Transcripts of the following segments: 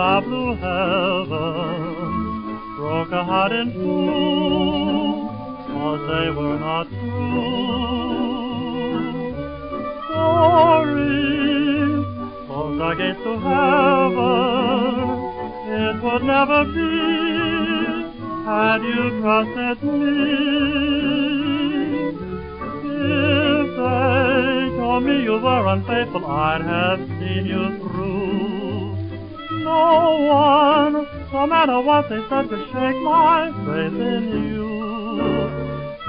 a blue heaven broke a heart in two, cause they were not true. Close the gates to heaven, it would never be had you trusted me. If they told me you were unfaithful, I'd have seen you through. One, no matter what they said, to shake my faith in you.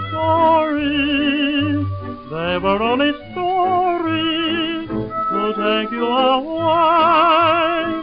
Stories, they were only stories to take you away.